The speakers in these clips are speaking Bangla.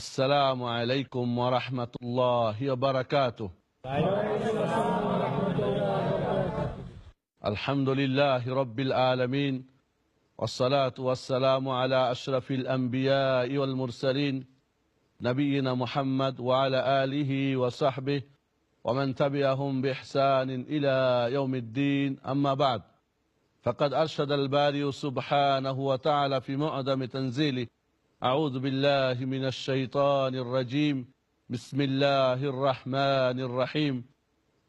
السلام عليكم ورحمة الله وبركاته. الحمد لله رب العالمين والصلاة والسلام على أشرف الأنبياء والمرسلين نبينا محمد وعلى آله وصحبه ومن تبعهم بإحسان إلى يوم الدين. أما بعد فقد أرشد الباري سبحانه وتعالى في معدم تنزيله أعوذ بالله من الشيطان الرجيم بسم الله الرحمن الرحيم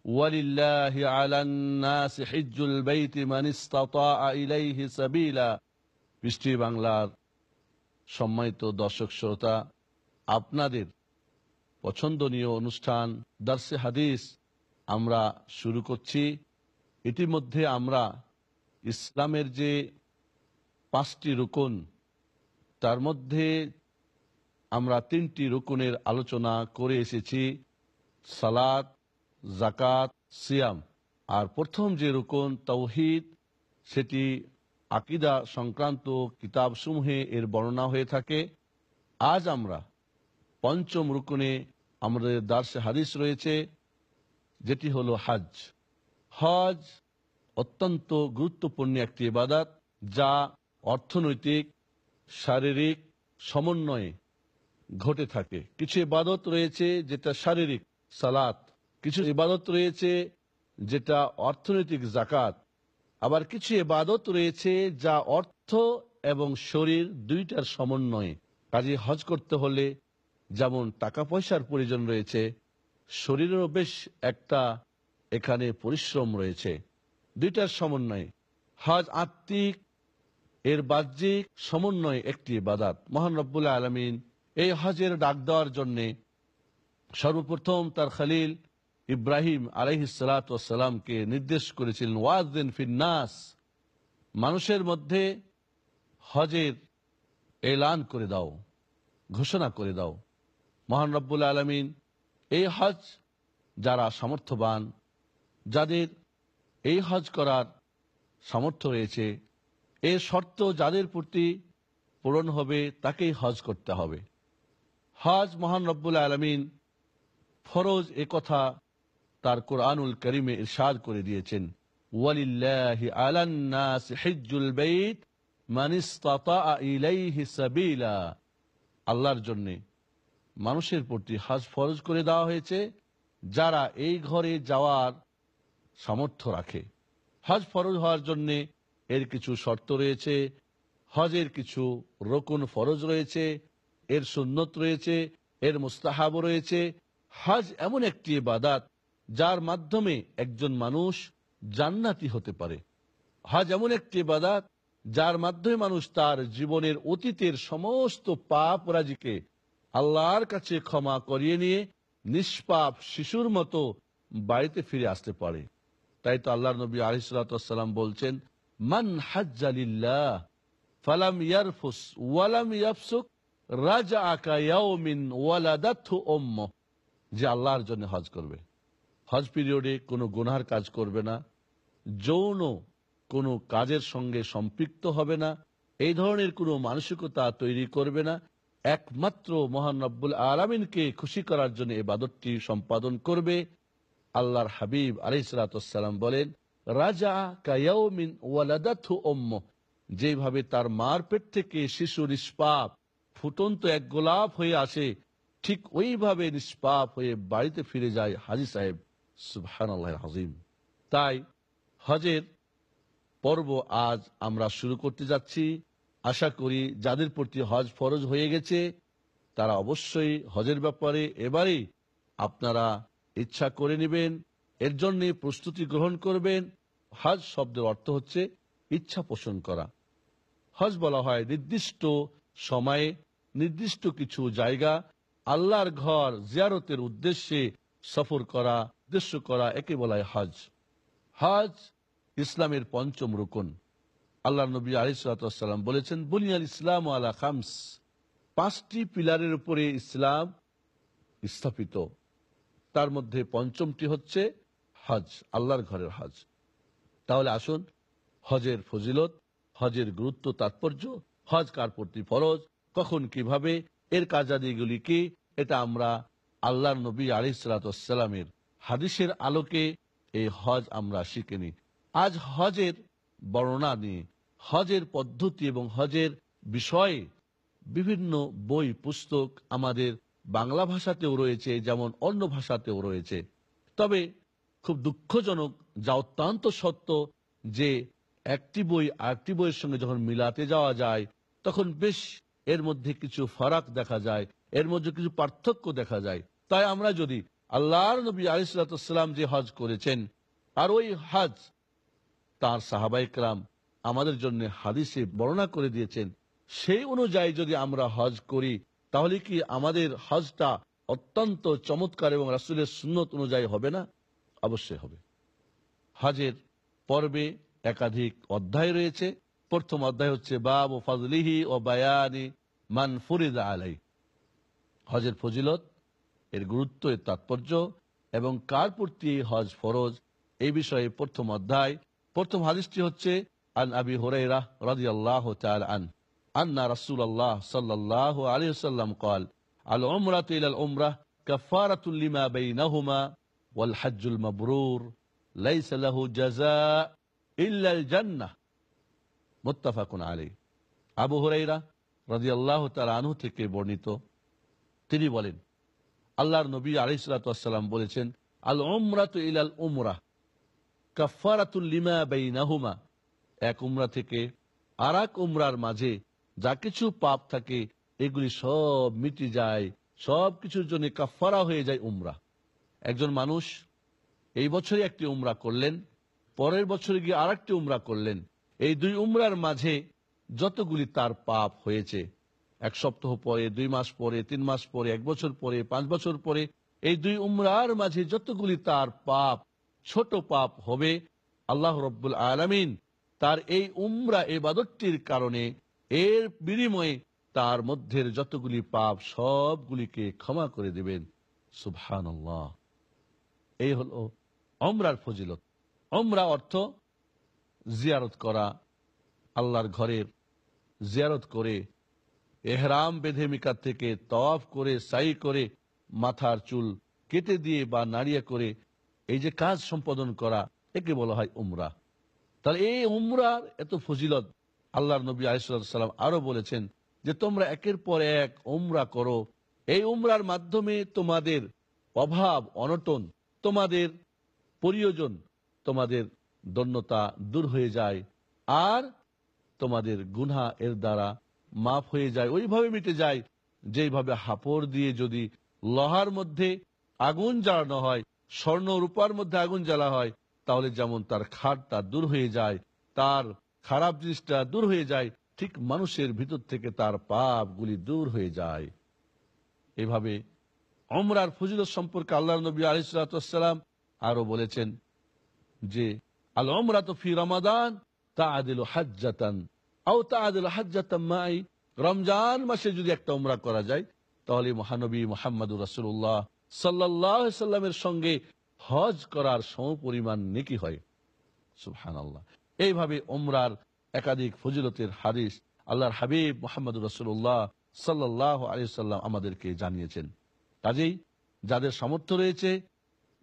ولله على الناس حج البيت من استطاع إليه سبيلا বৃষ্টি বাংলার সম্মানিত দর্শক শ্রোতা আপনাদের পছন্দনীয় অনুষ্ঠান দার্সে হাদিস আমরা শুরু করছি ইতিমধ্যে আমরা ইসলামের যে পাঁচটি রুকন তার মধ্যে আমরা তিনটি রুকুনের আলোচনা করে এসেছি, সালাত জাকাত সিয়াম। আর প্রথম যে রুকন তৌহিদ সেটি আকিদা সংক্রান্ত কিতাবসমূহে এর বর্ণনা হয়ে থাকে। আজ আমরা পঞ্চম রুকুনে আমাদের দার্সে হাদিস রয়েছে, যেটি হলো হজ। হজ অত্যন্ত গুরুত্বপূর্ণ একটি ইবাদত, যা অর্থনৈতিক শারীরিক সমন্বয়ে ঘটে থাকে। কিছু ইবাদত রয়েছে যেটা শারীরিক সালাত, কিছু ইবাদত রয়েছে যেটা অর্থনৈতিক জাকাত আবার কিছু ইবাদত রয়েছে যা অর্থ এবং শরীর দুইটার সমন্বয়ে। কাজে হজ করতে হলে যেমন টাকা পয়সার প্রয়োজন রয়েছে, শরীরেরও বেশ একটা এখানে পরিশ্রম রয়েছে। দুইটার সমন্বয়ে। হজ আত্মিক এর বাহ্যিক সমন্বয় একটি বাদাত মহান রব্বুল্লাহ আলমিন এই হজের ডাক দেওয়ার জন্যে সর্বপ্রথম তার খালিল ইব্রাহিম আলহিসালামকে নির্দেশ করেছিলেন ওয়াজদিন ফিন্নাস মানুষের মধ্যে হজের এলান করে দাও, ঘোষণা করে দাও। মহান রব্বুল আলমিন এই হজ যারা সামর্থ্যবান, যাদের এই হজ করার সামর্থ্য রয়েছে এর শর্ত যাদের প্রতি পূরণ হবে, তাকেই হজ করতে হবে। হজ মহান রব্বুল আলমিন ফরজ এ কথা তার কোরআনুল করিমে ইরশাদ করে দিয়েছেন। আল্লাহর জন্য মানুষের প্রতি হজ ফরজ করে দেওয়া হয়েছে, যারা এই ঘরে যাওয়ার সামর্থ্য রাখে। হজ ফরজ হওয়ার জন্যে এর কিছু শর্ত রয়েছে। হজের কিছু রকুন ফরজ রয়েছে, এর সুন্নত রয়েছে, এর মুস্তাহাব রয়েছে। হজ এমন একটি বাদাত যার মাধ্যমে একজন মানুষ জান্নাতি হতে পারে। হজ এমন একটি বাদাত যার মাধ্যমে মানুষ তার জীবনের অতীতের সমস্ত পাপ রাজিকে আল্লাহর কাছে ক্ষমা করিয়ে নিয়ে নিষ্পাপ শিশুর মতো বাড়িতে ফিরে আসতে পারে। তাই তো আল্লাহ নবী আলিসাল্লাম বলছেন মান ফালাম ইয়ারফুস ওয়ালাম ইয়াফসুক রাজা আকা ইয়াউমিন ওয়ালাদাথু উম্ম যে আল্লাহর জন্য হজ করবে। হজ পিরিয়ডে কোনো গুনার কাজ করবে না। যৌন কোনো কাজের সঙ্গে সম্পৃক্ত হবে না। এই ধরনের কোনো মানসিকতা তৈরি করবে না। একমাত্র মহান রব্বুল আলমিনকে খুশি করার জন্য এ বাদরটি সম্পাদন করবে। আল্লাহর হাবিব আলাইসালাম বলেন রাজা কায়াউমিন ওয়ালাদাথু ওম্ম যেভাবে তার মার পেট থেকে শিশু নিষ্পাপ ফুটন্ত এক গোলাপ হয়ে আসে, ঠিক ওইভাবে নিষ্পাপ হয়ে বাড়িতে ফিরে যায় হাজি সাহেব। সুবহান হাজিম তাই হজের পর্ব আজ আমরা শুরু করতে যাচ্ছি। আশা করি যাদের প্রতি হজ ফরজ হয়ে গেছে, তারা অবশ্যই হজের ব্যাপারে এবারে আপনারা ইচ্ছা করে নেবেন। এর জন্য প্রস্তুতি গ্রহণ করবেন। হজ শব্দের অর্থ হচ্ছে ইচ্ছা পোষণ করা। হজ বলা হয় নির্দিষ্ট সময়ে নির্দিষ্ট কিছু জায়গা আল্লাহর ঘর জিয়ারতের উদ্দেশ্যে সফর করা, উদ্দেশ্য করা, একে বলা হয় হজ। হজ ইসলামের পঞ্চম রুকন। আল্লাহ নবী আলিসাল্লাম বলেছেন, বুনিয়াল ইসলাম আলা খামস। পাঁচটি পিলারের উপরে ইসলাম স্থাপিত। তার মধ্যে পঞ্চমটি হচ্ছে হজ, আল্লাহর ঘরের হজ। তাহলে আসুন, হজের ফজিলত, হজের গুরুত্ব, তাৎপর্য, হজ কার প্রতি ফরজ, কখন কীভাবে, এর কাজাদিগুলি কি, এটা আমরা আল্লাহ নবী আলি সালাতামের হাদিসের আলোকে এই হজ আমরা শিখেনি আজ হজের বর্ণনা নিয়ে, হজের পদ্ধতি এবং হজের বিষয়ে বিভিন্ন বই, পুস্তক আমাদের বাংলা ভাষাতেও রয়েছে, যেমন অন্য ভাষাতেও রয়েছে। তবে খুব দুঃখজনক যা অত্যন্ত সত্য যে একটি বই আরেকটি বইয়ের সঙ্গে যখন মিলাতে যাওয়া যায়, তখন বেশ এর মধ্যে কিছু ফারাক দেখা যায়, এর মধ্যে কিছু পার্থক্য দেখা যায়। তাই আমরা যদি আল্লাহর নবী আলিসাল্লাম যে হজ করেছেন, আর ওই হজ তার সাহাবাইকরাম আমাদের জন্য হাদিসে বর্ণনা করে দিয়েছেন, সেই অনুযায়ী যদি আমরা হজ করি, তাহলে কি আমাদের হজটা অত্যন্ত চমৎকার এবং রাসুলের সুন্নত অনুযায়ী হবে না? অবশ্যই হবে। হাজের পর্বে একাধিক অধ্যায় রয়েছে। প্রথম অধ্যায় হচ্ছে বাব ও ফজলিহি ও বায়ানি মান ফরিদা আলাই হজের ফজিলত, এর গুরুত্ব, এর তাৎপর্য এবং কার প্রতি হজ ফরজ, এই বিষয়ে প্রথম অধ্যায়। প্রথম হাদিসটি হচ্ছে, আন আবি হরাইরা রাজি আল্লাহ আন আন্না রাসুল আল্লাহ সাল্লাহ আলী সাল্লাম কল, আল ওমরাত ইলাল ওমরাহ কাফারাতুল্লিমা বেইনাহুমা ওয়াল হাজুল মাবরুর লাইসালাহু জাজা ইল্লাল জান্নাহ। মোত্তাফাকুন আলী আবু হুরাইরা রাজি আল্লাহ থেকে বর্ণিত। তিনি বলেন, আল্লাহর নবী আলিসালাম বলেছেন, আল ওমরাত ইলাল উমরাহ কাফারাতুল্লিমা বেইনাহুমা। এক উমরা থেকে আর এক উমরার মাঝে যা কিছু পাপ থাকে, এগুলি সব মিটি যায়, সব কিছুর জন্য কাফারা হয়ে যায় উমরা। একজন মানুষ এই বছরে একটি উমরা করলেন, পরের বছরে গিয়ে আর একটি উমরা করলেন। এই দুই উমরার মাঝে যতগুলি তার পাপ হয়েছে, এক সপ্তাহ পরে, দুই মাস পরে, তিন মাস পরে, এক বছর পরে, পাঁচ বছর পরে, এই দুই উমরার মাঝে যতগুলি তার পাপ, ছোট পাপ হবে, আল্লাহ রব্বুল আলমিন তার এই উমরা এবাদতটির কারণে এর বিনিময়ে তার মধ্যের যতগুলি পাপ সবগুলিকে ক্ষমা করে দেবেন। সুবহান এই হলো অমরার ফজিলত। অমরা অর্থ জিয়ারত করা, আল্লাহর ঘরের জিয়ারত করে, এহরাম বেঁধে মিকার থেকে তওয়াফ করে, সাই করে, মাথার চুল কেটে দিয়ে বা নাড়িয়ে করে, এই যে কাজ সম্পাদন করা, একে বলা হয় উমরা। তাহলে এই উমরার এত ফজিলত আল্লাহর নবী আলিসাল্লাম আরও বলেছেন যে, তোমরা একের পর এক উমরা করো। এই উমরার মাধ্যমে তোমাদের অভাব, অনটন তোমাদের প্রয়োজন তোমাদের দন্যতা দূর হয়ে যায় আর তোমাদের গুনা এর দ্বারা মাফ হয়ে যায়, ওইভাবে মিটে যায় যেভাবে হাপড় দিয়ে যদি লোহার মধ্যে আগুন জ্বালানো হয়, স্বর্ণ রূপার মধ্যে আগুন জ্বালা হয়, তাহলে যেমন তার খাটটা দূর হয়ে যায়, তার খারাপ জিনিসটা দূর হয়ে যায়, ঠিক মানুষের ভিতর থেকে তার পাপগুলি দূর হয়ে যায়। এভাবে অমরার ফজিলত সম্পর্কে আল্লাহ নবী আলিসাল্লাম আরও বলেছেন যে আল অমরা তো ফি রমাদান তা আদিল হাজ্জাতান। আও তা আদিল হাজ্জাতাম মাই। রমজান মাসে যদি একটা উমরা করা যায়, তাহলে মহানবী মোহাম্মদুর রাসুল্লাহ সাল্লাহ সাল্লামের সঙ্গে হজ করার সমপরিমাণ নেকি হয়। সুহান আল্লাহ এইভাবে ওমরার একাধিক ফজিলতের হাদিস আল্লাহর হাবিব মোহাম্মদ রসুল্লাহ সাল্লাহ আলি সাল্লাম আমাদেরকে জানিয়েছেন। কাজেই যাদের সামর্থ্য রয়েছে,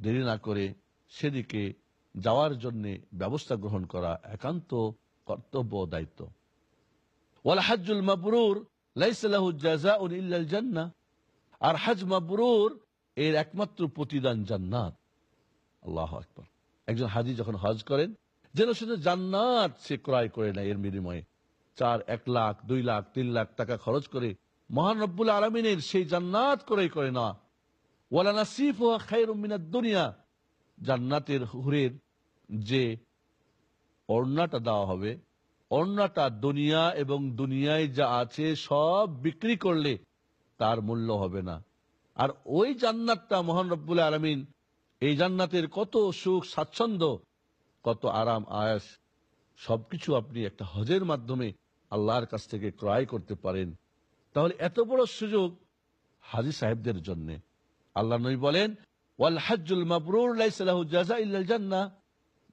দেরি না করে সেদিকে যাওয়ার জন্য ব্যবস্থা গ্রহণ করা একান্ত কর্তব্য দায়িত্ব। ওয়াল হাজুল মাবরুর ইল্লাল আর হাজ মাবরুর এর একমাত্র প্রতিদান জান্নাত। আল্লাহ আকবর। একজন হাজি যখন হজ করেন, যেন শুধু জান্নাত সে ক্রয় করে নেয় এর বিনিময়ে। চার এক লাখ, দুই লাখ, তিন লাখ টাকা খরচ করে মহান আলমিনের সেই জান্নাত ক্রয় করে না। ওয়ালা নাসিফ ও খায়ের দুনিয়া। জান্নাতের হুরের যে অর্ণাটা দেওয়া হবে, অর্ণাটা দুনিয়া এবং দুনিয়ায় যা আছে সব বিক্রি করলে তার মূল্য হবে না। আর ওই জান্নাতটা মহান আলমিন, এই জান্নাতের কত সুখ, স্বাচ্ছন্দ্য, কত আরাম, আয়াস, সবকিছু আপনি একটা হজের মাধ্যমে আল্লাহর কাছ থেকে ক্রয় করতে পারেন। তাহলে এত বড় সুযোগ হাজি সাহেবদের জন্য। আল্লাহ নই বলেন, ওয়াল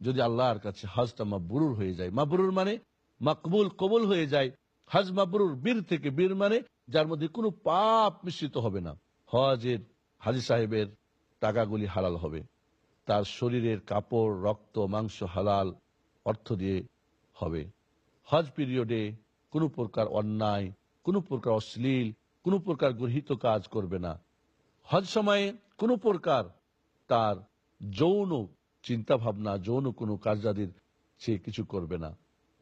যদি আল্লাহর কাছে হজটা মাবরুর হয়ে যায়, মাবরুর মানে মাকবুল কবুল হয়ে যায়। হজ মাবরুর বীর থেকে বীর মানে যার মধ্যে কোনো পাপ মিশ্রিত হবে না। হজের হাজি সাহেবের টাকাগুলি হালাল হবে। তার শরীরের কাপড়, রক্ত, মাংস হালাল অর্থ দিয়ে হবে। হজ পিরিয়ডে কোনো প্রকার অন্যায় কোনো প্রকার অশ্লীল, কোনো প্রকার গৃহীত কাজ করবে না। হজ সময়ে কোনো প্রকার তার যৌন চিন্তা ভাবনা যৌন কোনো কার্যাদির সে কিছু করবে না।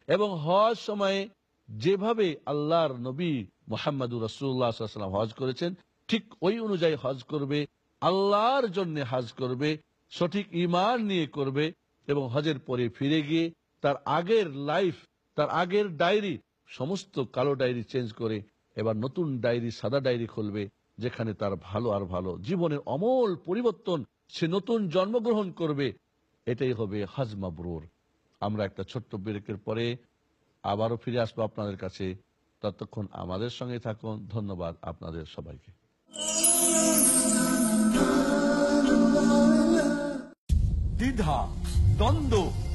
এবং হজ সময়ে যেভাবে আল্লাহর নবী মোহাম্মদুর রসুল্লাহাম হজ করেছেন, ঠিক ওই অনুযায়ী হজ করবে, আল্লাহর জন্য হজ করবে, সঠিক ইমান নিয়ে করবে এবং হজের পরে ফিরে গিয়ে তার আগের লাইফ তার আগের ডায়েরি সমস্ত কালো ডায়েরি চেঞ্জ করে এবার নতুন ডায়েরি সাদা ডায়েরি খুলবে, যেখানে তার ভালো আর ভালো জীবনের অমল পরিবর্তন সে নতুন জন্মগ্রহণ করবে। এটাই হবে হাজমা ব্রোর। আমরা একটা ছোট্ট ব্রেকের পরে আবারও ফিরে আসব আপনাদের কাছে। ততক্ষণ আমাদের সঙ্গে থাকুন। ধন্যবাদ আপনাদের সবাইকে। দ্বিধা, দ্বন্দ্ব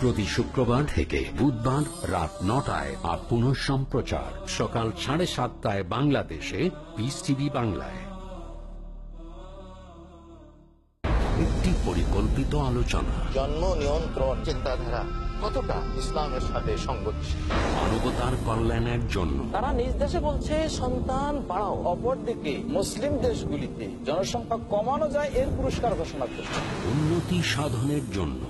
প্রতি শুক্রবার থেকে বুধবার রাত নটায় আর পুনঃ সম্প্রচার সকাল সাড়ে সাতটায় বাংলাদেশে পিস টিভি বাংলায়। একটি পরিকল্পিত আলোচনা। জন্ম নিয়ন্ত্রণ চিন্তাধারা কতটা ইসলামের সাথে সংগতিশীল? মানবতার কল্যাণের জন্য। তারা নিজ দেশে বলছে সন্তান বাড়াও অপরদিকে মুসলিম দেশগুলিতে জনসংখ্যা কমানো যায় এর পুরস্কার ঘোষণা করছে। উন্নতি সাধনের জন্য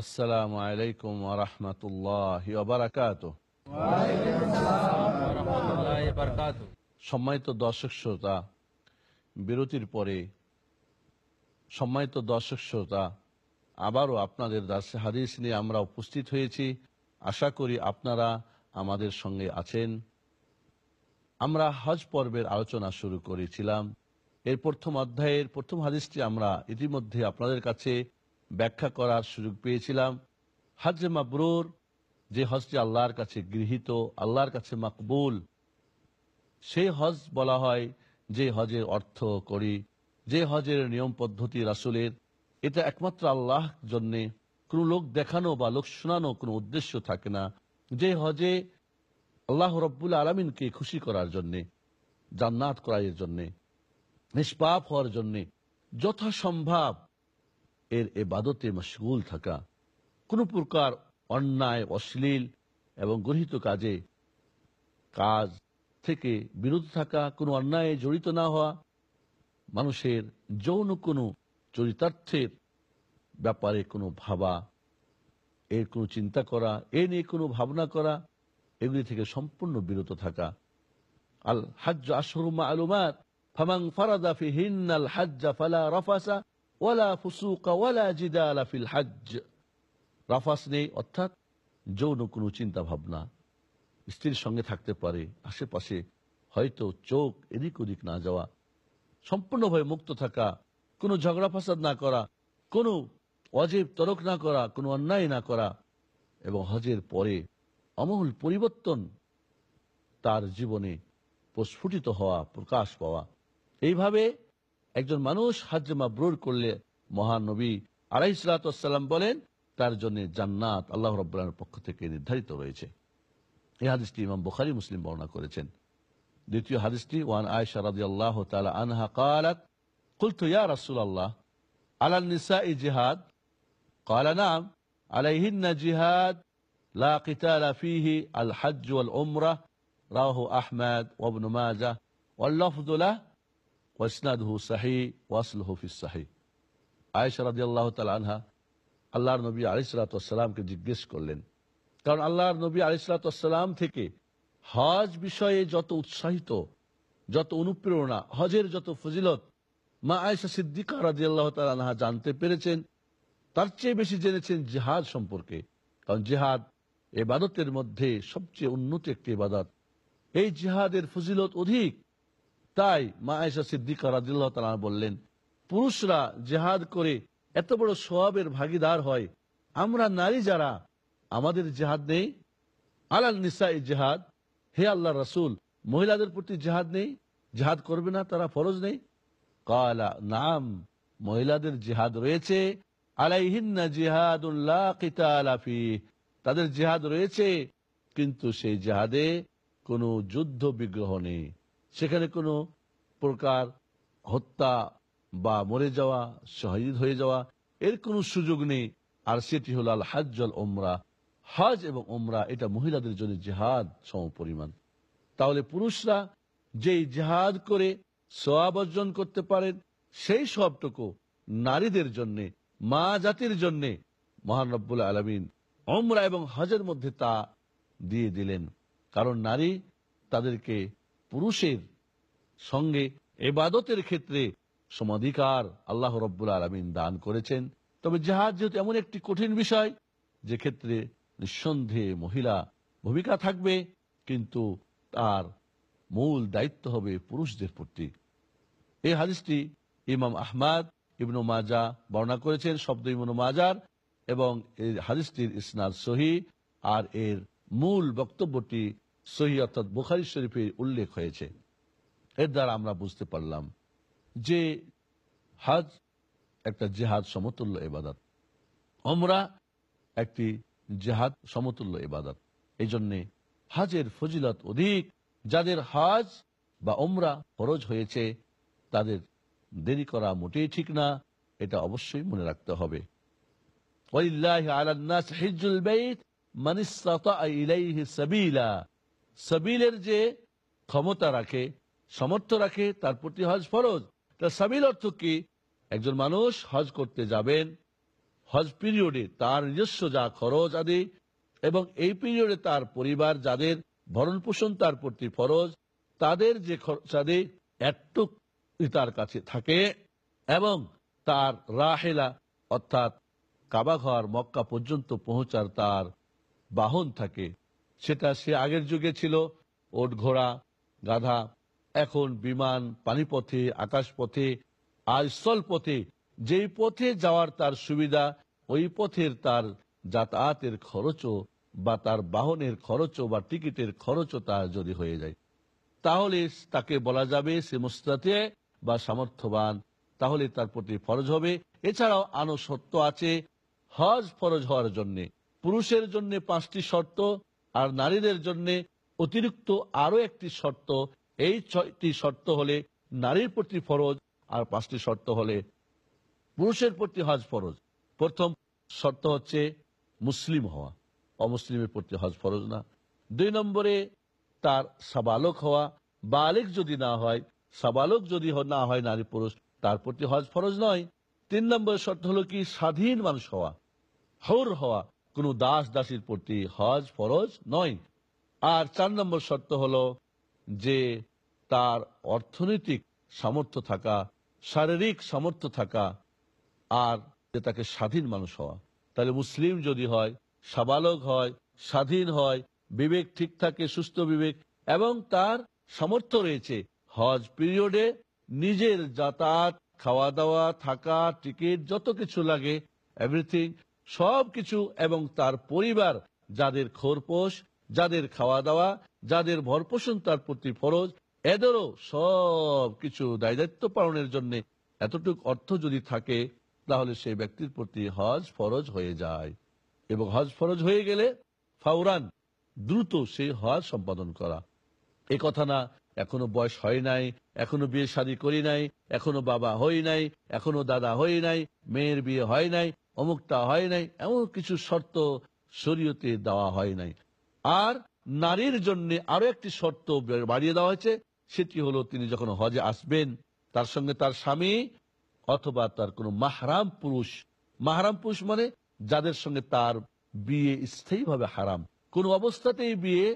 আসসালামু আলাইকুম রহমতুল্লাহ বারাকাত সম্মানিত দর্শক শ্রোতা, বিরতির পরে সম্মানিত দর্শক শ্রোতা, আবারও আপনাদের দাসে হাদিস নিয়ে আমরা উপস্থিত হয়েছি। আশা করি আপনারা আমাদের সঙ্গে আছেন। আমরা হজ পর্বের আলোচনা শুরু করেছিলাম। এর প্রথম অধ্যায়ের প্রথম হাদিসটি আমরা ইতিমধ্যে আপনাদের কাছে ব্যাখ্যা করার সুযোগ পেয়েছিলাম। হজ মাবরুর যে হজটি আল্লাহর কাছে গৃহীত, আল্লাহর কাছে মাকবুল সেই হজ বলা হয় যে হজের অর্থ করি, যে হজের নিয়ম পদ্ধতি রাসুলের। এটা একমাত্র আল্লাহ জন্যে। কোনো লোক দেখানো বা লোক শোনানো কোনো উদ্দেশ্য থাকে না যে হজে আল্লাহ রব্বুল আলমিনকে খুশি করার জন্যে, জান্নাত করার জন্যে, নিষ্পাপ হওয়ার জন্যে যথাসম্ভব এর এবাদতে মশগুল থাকা। কোনো প্রকার অন্যায়, অশ্লীল এবং গৃহীত কাজে কাজ থেকে বিরত থাকা, কোনো অন্যায়ে জড়িত না হওয়া মানুষের যৌন কোনো চরিতার্থের ব্যাপারে কোনো ভাবা, এর কোনো চিন্তা করা, এ নিয়ে কোনো ভাবনা করা, এগুলি থেকে সম্পূর্ণ বিরত থাকা। আল হাজ্জ আশরুমা আলুমাত ফামাং ফারাদা ফি হিন্নাল হাজ্জা ফালা রাফাসা ওয়ালা ফুসুকা, ওয়ালা জিদালা ফিল হাজ্জ। রাফাস নেই, অর্থাৎ যৌন কোনো চিন্তা ভাবনা স্ত্রীর সঙ্গে থাকতে পারে, আশেপাশে হয়তো চোখ এদিক ওদিক না যাওয়া, সম্পূর্ণভাবে মুক্ত থাকা, কোনো ঝগড়া ফাসাদ না করা, কোনো অজেব তরক না করা, কোনো অন্যায় না করা, এবং হজের পরে অমূল পরিবর্তন তার জীবনে প্রস্ফুটিত হওয়া, প্রকাশ পাওয়া। এইভাবে একজন মানুষ হাজরে মাবরুর করলে মহানবী আলাই সালাতাম বলেন, তার জন্য জান্নাত আল্লাহ রব্লার পক্ষ থেকে নির্ধারিত রয়েছে। এই হাদিসটি ইমাম বুখারি মুসলিম বর্ণনা করেছেন। দ্বিতীয় হাদিসটি, ওয়ান আয়সা রাজি আল্লাহ তালা আনহা কালাত, কুলতু ইয়া রাসুল আল্লাহ আলাল নিসা ই জিহাদ, কালা নাম, আলাইহিন্না জিহাদ, লা কিতালা ফিহি আল হাজ ওয়াল উমরাহ রাহু আহমদ ওবনু মাজা ওয়াল্লাফদুল্লাহ ওয়াসনাদহু সাহি ওয়াসল হফিস সাহি। আয়েশা রাজি আল্লাহ আনহা আল্লাহর নবী আলিসালাতামকে জিজ্ঞেস করলেন, কারণ আল্লাহর নবী আলিসালাতাম থেকে হজ বিষয়ে যত উৎসাহিত, যত অনুপ্রেরণা, হজের যত ফজিলত, মা আয়েশা সিদ্দিকা রাজি আল্লাহ তালাহা জানতে পেরেছেন, তার চেয়ে বেশি জেনেছেন জেহাদ সম্পর্কে, কারণ জেহাদ এবাদতের মধ্যে সবচেয়ে উন্নত একটি এবাদত। এই জেহাদের ফজিলত অধিক তাই মা আয়েশা সিদ্দিকা রাদিয়াল্লাহু তাআলা বললেন, পুরুষরা জেহাদ করে এত বড় সোয়াবের ভাগিদার হয়। আমরা নারী যারা, আমাদের জেহাদ নেই। আলাল নিসা জেহাদ। হে আল্লাহ রাসূল, মহিলাদের প্রতি জেহাদ নেই। জেহাদ করবে না, তারা ফরজ নেই। কালা, নাম, মহিলাদের জিহাদ রয়েছে। তাদের জেহাদ রয়েছে, কিন্তু সেই জিহাদে কোনো যুদ্ধ বিগ্রহ নেই। সেখানে কোনো প্রকার হত্যা বা মরে যাওয়া, শহীদ হয়ে যাওয়া, এর কোনো সুযোগ নেই। আর সেটি হল আল হাজ্জল ওমরা হজ এবং ওমরা এটা মহিলাদের জন্য জেহাদ সম পরিমাণ তাহলে পুরুষরা যেই জেহাদ করে সোয়াব অর্জন করতে পারেন, সেই সবটুকু নারীদের জন্যে, মা জাতির জন্যে মহানব্বুল আলমিন ওমরা এবং হজের মধ্যে তা দিয়ে দিলেন। কারণ নারী তাদেরকে পুরুষের সঙ্গে এবাদতের ক্ষেত্রে সমাধিকার আল্লাহ রব্বুল আলমিন দান করেছেন। তবে জাহাজ যেহেতু এমন একটি কঠিন বিষয় যে ক্ষেত্রে নিঃসন্দেহে মহিলা ভূমিকা থাকবে, কিন্তু তার মূল দায়িত্ব হবে পুরুষদের প্রতি। এই হাদিসটি ইমাম আহমাদ ইবনু মাজা বর্ণনা করেছেন, শব্দ ইবনু মাজার, এবং এই হাদিসটির ইসনাদ সহি আর এর মূল বক্তব্যটি সহি অর্থাৎ বুখারি শরীফে উল্লেখ হয়েছে। এর দ্বারা আমরা বুঝতে পারলাম যে হজ একটা জেহাদ সমতুল্য এবাদত অমরা একটি জেহাদ সমতুল্য এবাদত এই জন্যে হজের ফজিলত অধিক। যাদের হাজ বা ওমরা ফরজ হয়েছে, তাদের দেরি করা মোটেই ঠিক না, এটা অবশ্যই মনে রাখতে হবে। ওয়ালিল্লাহি আলান নাস হিজ্জুল বাইত মান ইলাইহি সাবিলা। সাবিলের যে ক্ষমতা রাখে সমর্থ রাখে, তার প্রতি হজ ফরজ। তা সাবিল অর্থ কি? একজন মানুষ হজ করতে যাবেন, হজ পিরিয়ডে তার নিজস্ব যা খরচ আদি এবং এই পিরিয়ডে তার পরিবার যাদের ভরণ পোষণ তার প্রতি ফরজ, তাদের যে খরচ আদি একটুক তার কাছে থাকে এবং তার রাহেলা অর্থাৎ কাবাঘর মক্কা পর্যন্ত পৌঁছার তার বাহন থাকে। সেটা সে আগের যুগে ছিল, ওট ঘোড়া, গাধা। এখন বিমান, পানিপথে, আকাশপথে, আর স্থল পথে যেই পথে যাওয়ার তার সুবিধা, ওই পথের তার যাতায়াতের খরচও বা তার বাহনের খরচও বা টিকিটের খরচও তার যদি হয়ে যায়। তাহলে তাকে বলা যাবে সে মুস্তাতে বা সামর্থ্যবান। তাহলে তার প্রতি ফরজ হবে। এছাড়াও আনো সত্য আছে, হজ ফরজ হওয়ার জন্যে। পুরুষের জন্য পাঁচটি শর্ত আর নারীদের জন্য অতিরিক্ত আরও একটি শর্ত, এই ছয়টি শর্ত হলে নারীর প্রতি ফরজ আর পাঁচটি শর্ত হলে পুরুষের প্রতি হজ ফরজ। প্রথম শর্ত হচ্ছে মুসলিম হওয়া। অমুসলিমের প্রতি হজ ফরজ না। দুই নম্বরে তার সাবালক হওয়া। বালিক যদি না হয়, সাবালক যদি না হয় নারী পুরুষ, তার প্রতি হজ ফরজ নয়। তিন নম্বর শর্ত হলো কি? স্বাধীন মানুষ হওয়া। হৌর হওয়া। কোন দাস দাসীর প্রতি হজ ফরজ নয়। আর চার নম্বর শর্ত হল যে তার অর্থনৈতিক সামর্থ্য থাকা, শারীরিক সামর্থ্য থাকা আর যে তাকে স্বাধীন মানুষ হওয়া। তাহলে মুসলিম যদি হয়, সাবালক হয়, স্বাধীন হয়, বিবেক ঠিক থাকে, সুস্থ বিবেক, এবং তার সামর্থ্য রয়েছে হজ পিরিয়ডে নিজের যাতায়াত, খাওয়া দাওয়া, থাকা, টিকিট, যত কিছু লাগে এভরিথিং সব কিছু এবং তার পরিবার, যাদের খোরপোশ, যাদের খাওয়া দাওয়া যাদের ভরপোষণ তার প্রতি ফরজ, এদেরও সব কিছু দায় দায়িত্ব পালনের জন্য এতটুকু অর্থ যদি থাকে, তাহলে সেই ব্যক্তির প্রতি হজ ফরজ হয়ে যায়। এবং হজ ফরজ হয়ে গেলে ফাউরান দ্রুত সেই হজ সম্পাদন করা। এ কথা না, এখনও বয়স হয় নাই, এখনও বিয়ে শাদী করি নাই, এখনও বাবা হই নাই, এখনও দাদা হই নাই, মেয়ের বিয়ে হয় নাই অমুকটা হয় নাই, এমন কিছু শর্ত শরীয়তে দেওয়া হয় নাই। আর নারীর জন্য আরও একটি শর্ত বাড়িয়ে দেওয়া হয়েছে, সেটি হলো তিনি যখন হজে আসবেন, তার সঙ্গে তার স্বামী অথবা তার কোনো মাহরাম পুরুষ। মাহরাম পুরুষ মানে যাদের সঙ্গে তার বিয়ে স্থায়ীভাবে হারাম। কোন অবস্থাতেই বিয়ে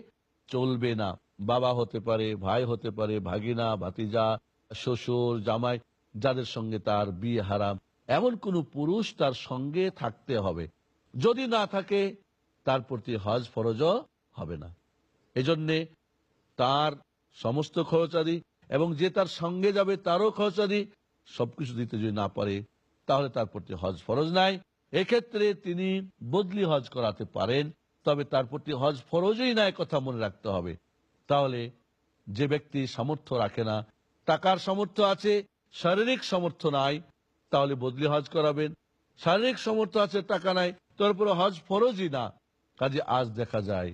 চলবে না। বাবা হতে পারে, ভাই হতে পারে, ভাগিনা, ভাতিজা, শ্বশুর, জামাই, যাদের সঙ্গে তার বিয়ে হারাম। এমন কোন পুরুষ তার সঙ্গে থাকতে হবে। যদি না থাকে, তার প্রতি হজ ফরজও হবে না। এজন্যে তার সমস্ত খরচাদি এবং যে তার সঙ্গে যাবে তারও খরচাদি সবকিছু দিতে যদি না পারে, তাহলে তার প্রতি হজ ফরজ নাই। এক্ষেত্রে তিনি বদলি হজ করাতে পারেন, তবে তার প্রতি হজ ফরজই নাই কথা মনে রাখতে হবে। তাহলে যে ব্যক্তি সামর্থ্য রাখে না, টাকার সামর্থ্য আছে, শারীরিক সামর্থ্য নাই তাহলে বদলি হজ করাবেন। শারীরিক সামর্থ্য আছে, টাকা নাই তারপরে হজ ফরজই না। কাজে আজ দেখা যায়,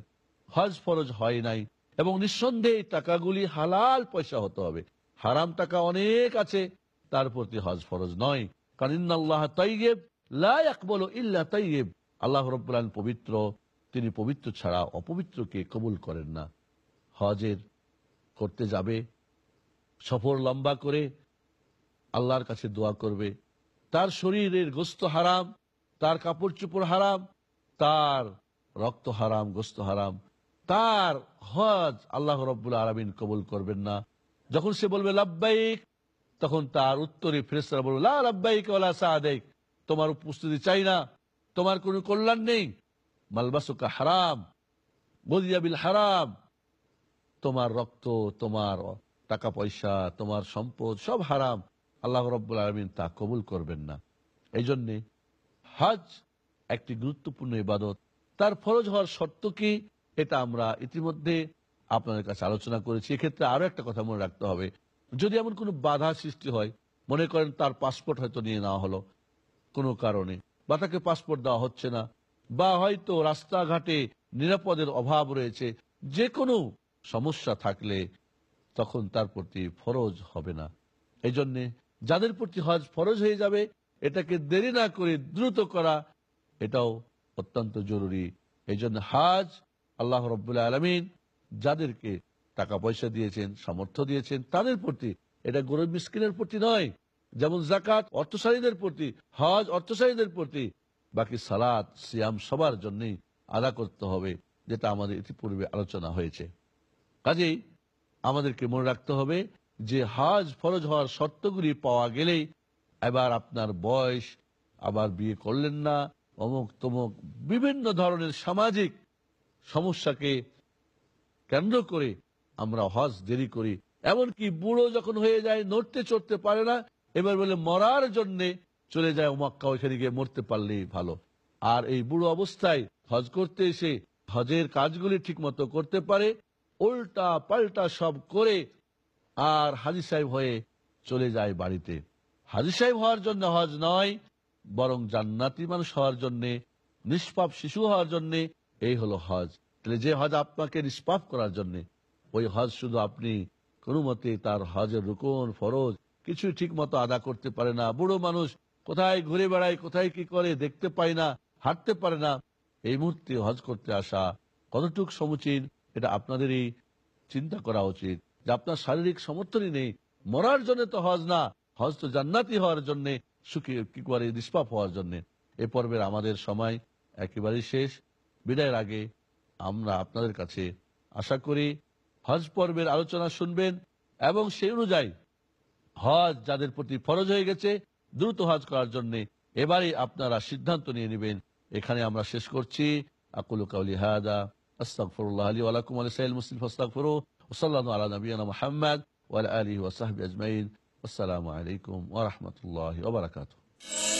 হজ ফরজ হয় নাই এবং নিঃসন্দেহে টাকাগুলি হালাল পয়সা হতে হবে। হারাম টাকা অনেক আছে, তার প্রতি হজ ফরজ নয়। আল্লাহ পবিত্র, তিনি পবিত্র ছাড়া অপবিত্রকে কবুল করেন না। হজের করতে যাবে, সফর লম্বা করে আল্লাহর কাছে দোয়া করবে তার শরীরের গোস্ত হারাম, তার কাপড় চোপড় হারাম, তার রক্ত হারাম, গোস্ত হারাম। তার হজ আল্লাহ রব্বুল আলমিন কবুল করবেন না। যখন সে বলবে লাভবাইক তখন তার উত্তরে ফেরেস্তারা বলবে, লা লাভবাইক ওলা সাদেক তোমার উপস্থিতি চাই না, তোমার কোনো কল্যাণ নেই মালবাসুকা হারাম বদিয়াবিল হারাম তোমার রক্ত, তোমার টাকা পয়সা, তোমার সম্পদ সব হারাম আল্লাহ রব্বুল আলমিন তা কবুল করবেন না। এই জন্যে হজ একটি গুরুত্বপূর্ণ ইবাদত। তার ফরজ হওয়ার শর্ত কি? এটা আমরা ইতিমধ্যে আপনাদের কাছে আলোচনা করেছি। এক্ষেত্রে আরও একটা কথা মনে রাখতে হবে। যদি এমন কোনো বাধা সৃষ্টি হয়, মনে করেন তার পাসপোর্ট হয়তো নিয়ে নেওয়া হলো কোনো কারণে, বা তাকে পাসপোর্ট দেওয়া হচ্ছে না, বা হয়তো রাস্তাঘাটে নিরাপদের অভাব রয়েছে যে কোনো সমস্যা থাকলে তখন তার প্রতি ফরজ হবে না। এই জন্যে যাদের প্রতি হজ ফরজ হয়ে যাবে, এটাকে দেরি না করে দ্রুত করা, এটাও অত্যন্ত জরুরি। এই জন্য হাজ আল্লাহ রব্বুল্লাহ আলমিন যাদেরকে টাকা পয়সা দিয়েছেন, সামর্থ্য দিয়েছেন, তাদের প্রতি, এটা গরিব মিসকিনের প্রতি নয়, যেমন জাকাত অর্থশালীদের প্রতি, হজ অর্থশালীদের প্রতি, বাকি সালাদ সিয়াম সবার জন্যই আদা করতে হবে, যেটা আমাদের ইতিপূর্বে আলোচনা হয়েছে। কাজেই আমাদেরকে মনে রাখতে হবে যে হজ ফরজ হওয়ার শর্তগুলি পাওয়া গেলেই এবার আপনার বয়স, আবার বিয়ে করলেন না, অমুক তমুক বিভিন্ন ধরনের সামাজিক সমস্যাকে কেন্দ্র করে আমরা হজ দেরি করি। এমনকি বুড়ো যখন হয়ে যায়, নড়তে চড়তে পারে না, এবার বলে মরার জন্যে চলে যায় মক্কা ওইখানে গিয়ে মরতে পারলেই ভালো। আর এই বুড়ো অবস্থায় হজ করতে এসে হজের কাজগুলি ঠিক মতো করতে পারে উল্টা পাল্টা সব করে আর হাজি সাহেব হয়ে চলে যায় বাড়িতে। হাজি সাহেব হওয়ার জন্য হজ নয়, বরং জান্নাতি মানুষ হওয়ার জন্য, নিষ্পাপ শিশু হওয়ার জন্য এই হলো হজ। তাহলে যে হজ আপনাকে নিষ্পাপ করার জন্য, ওই হজ শুধু আপনি কোনো মতে তার হজের রুকন, ফরজ কিছু ঠিক মতো আদা করতে পারে না। বুড়ো মানুষ কোথায় ঘুরে বেড়ায়, কোথায় কি করে দেখতে পায় না, হাঁটতে পারে না, এই মুহূর্তে হজ করতে আসা কতটুক সমুচীন, এটা আপনাদেরই চিন্তা করা উচিত। আপনার শারীরিক সমর্থনই নেই, মরার জন্য তো হজ না, হজ তো জান্নাতি হওয়ার জন্য, সুখী কি করে, নিষ্পাপ হওয়ার জন্য। এ পর্বের আমাদের সময় একেবারেই শেষ। বিদায়ের আগে আমরা আপনাদের কাছে আশা করি হজ পর্বের আলোচনা শুনবেন এবং সেই অনুযায়ী হজ যাদের প্রতি ফরজ হয়ে গেছে, দ্রুত হজ করার জন্য এবারে আপনারা সিদ্ধান্ত নিয়ে নেবেন। এখানে আমরা শেষ করছি। আকুল কাউলি হাদা, আস্তাগফিরুল্লাহ লি ওয়া লাকুম ওয়া লিসাইল মুসলিম ফাস্তাগফিরু ওয়া সাল্লাল্লাহু আলা নাবিয়িনা মুহাম্মদ ওয়া আলা আলিহি ওয়া সাহবিহি আজমাইন আসসালামু আলাইকুম ওয়া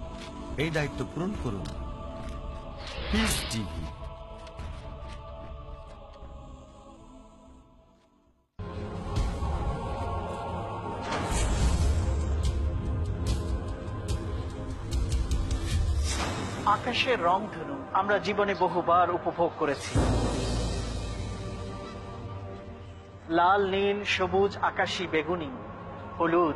এই দায়িত্ব পূরণ করুন। আকাশের রং ধনু, আমরা জীবনে বহুবার উপভোগ করেছি। লাল, নীল, সবুজ, আকাশী, বেগুনি, হলুদ।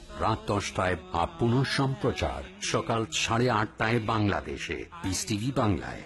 রাত দশটায় আপ সম্প্রচার সকাল সাড়ে আটটায় বাংলাদেশে। বাংলায়।